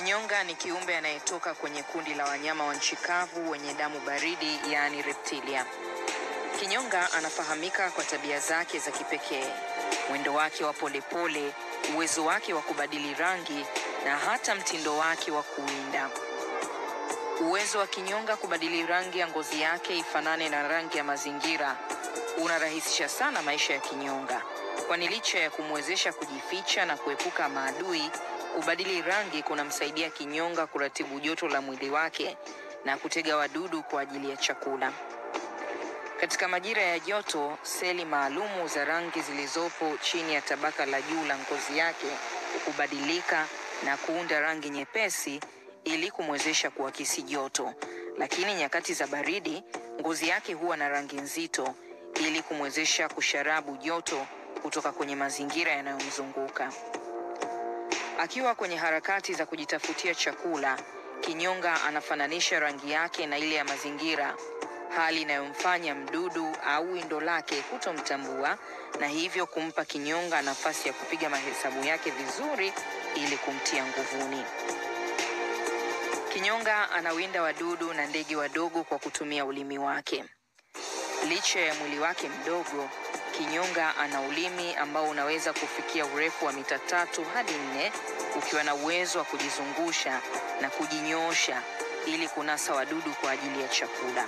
Kinyonga ni kiumbe anayetoka kwenye kundi la wanyama wa nchi kavu wenye damu baridi, yaani reptilia. Kinyonga anafahamika kwa tabia zake za kipekee, mwendo wake wa polepole, uwezo wake wa kubadili rangi na hata mtindo wake wa kuwinda. Uwezo wa kinyonga kubadili rangi ya ngozi yake ifanane na rangi ya mazingira unarahisisha sana maisha ya kinyonga, kwani licha ya kumwezesha kujificha na kuepuka maadui, kubadili rangi kunamsaidia kinyonga kuratibu joto la mwili wake na kutega wadudu kwa ajili ya chakula. Katika majira ya joto, seli maalumu za rangi zilizopo chini ya tabaka la juu la ngozi yake hubadilika na kuunda rangi nyepesi ili kumwezesha kuakisi joto, lakini nyakati za baridi ngozi yake huwa na rangi nzito ili kumwezesha kusharabu joto kutoka kwenye mazingira yanayomzunguka. Akiwa kwenye harakati za kujitafutia chakula, kinyonga anafananisha rangi yake na ile ya mazingira, hali inayomfanya mdudu au windo lake kutomtambua na hivyo kumpa kinyonga nafasi ya kupiga mahesabu yake vizuri ili kumtia nguvuni. Kinyonga anawinda wadudu na ndege wadogo kwa kutumia ulimi wake. Licha ya mwili wake mdogo, kinyonga ana ulimi ambao unaweza kufikia urefu wa mita tatu hadi nne ukiwa na uwezo wa kujizungusha na kujinyoosha ili kunasa wadudu kwa ajili ya chakula.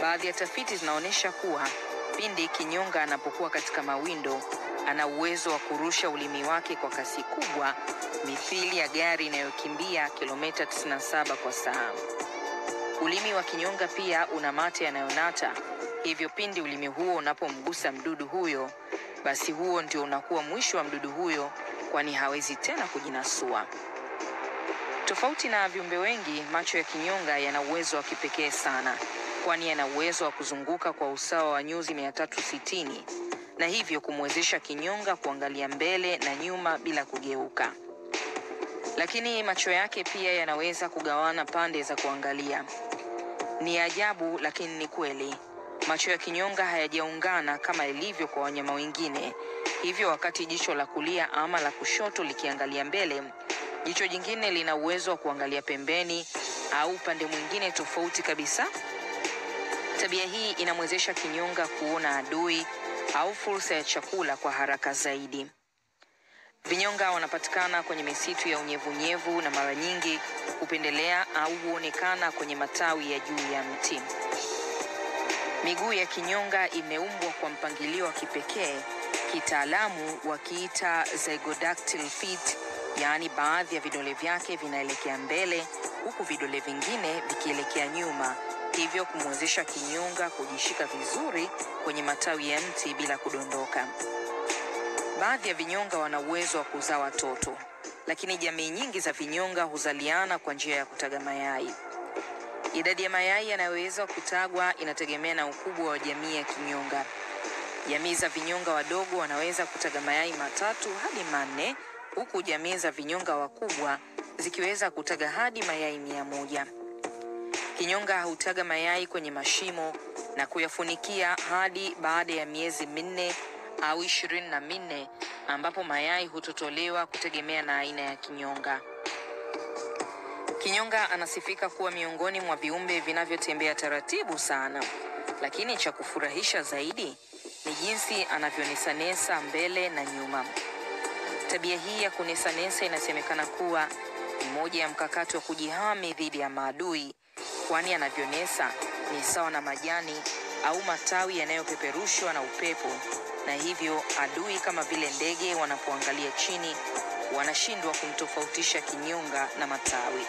Baadhi ya tafiti zinaonyesha kuwa pindi kinyonga anapokuwa katika mawindo, ana uwezo wa kurusha ulimi wake kwa kasi kubwa mithili ya gari inayokimbia kilomita 97 kwa saa. Ulimi wa kinyonga pia una mate yanayonata, hivyo pindi ulimi huo unapomgusa mdudu huyo, basi huo ndio unakuwa mwisho wa mdudu huyo, kwani hawezi tena kujinasua. Tofauti na viumbe wengi, macho ya kinyonga yana uwezo wa kipekee sana, kwani yana uwezo wa kuzunguka kwa usawa wa nyuzi 360 na hivyo kumwezesha kinyonga kuangalia mbele na nyuma bila kugeuka. Lakini macho yake pia yanaweza kugawana pande za kuangalia. Ni ajabu lakini ni kweli. Macho ya kinyonga hayajaungana kama ilivyo kwa wanyama wengine. Hivyo wakati jicho la kulia ama la kushoto likiangalia mbele, jicho jingine lina uwezo wa kuangalia pembeni au upande mwingine tofauti kabisa. Tabia hii inamwezesha kinyonga kuona adui au fursa ya chakula kwa haraka zaidi. Vinyonga wanapatikana kwenye misitu ya unyevunyevu na mara nyingi hupendelea au huonekana kwenye matawi ya juu ya mti. Miguu ya kinyonga imeumbwa kwa mpangilio wa kipekee, kitaalamu wakiita zygodactyl feet, yaani baadhi ya vidole vyake vinaelekea mbele huku vidole vingine vikielekea nyuma, hivyo kumwezesha kinyonga kujishika vizuri kwenye matawi ya mti bila kudondoka. Baadhi ya vinyonga wana uwezo wa kuzaa watoto, lakini jamii nyingi za vinyonga huzaliana kwa njia ya kutaga mayai. Idadi ya mayai yanayoweza kutagwa inategemea na ukubwa wa jamii ya kinyonga. Jamii za vinyonga wadogo wanaweza kutaga mayai matatu hadi manne, huku jamii za vinyonga wakubwa zikiweza kutaga hadi mayai mia moja. Kinyonga hutaga mayai kwenye mashimo na kuyafunikia hadi baada ya miezi minne au ishirini na minne ambapo mayai hutotolewa kutegemea na aina ya kinyonga. Kinyonga anasifika kuwa miongoni mwa viumbe vinavyotembea taratibu sana, lakini cha kufurahisha zaidi ni jinsi anavyonesanesa mbele na nyuma. Tabia hii ya kunesanesa inasemekana kuwa ni moja ya mkakati wa kujihami dhidi ya maadui, kwani anavyonesa ni sawa na majani au matawi yanayopeperushwa na upepo, na hivyo adui kama vile ndege wanapoangalia chini wanashindwa kumtofautisha kinyonga na matawi.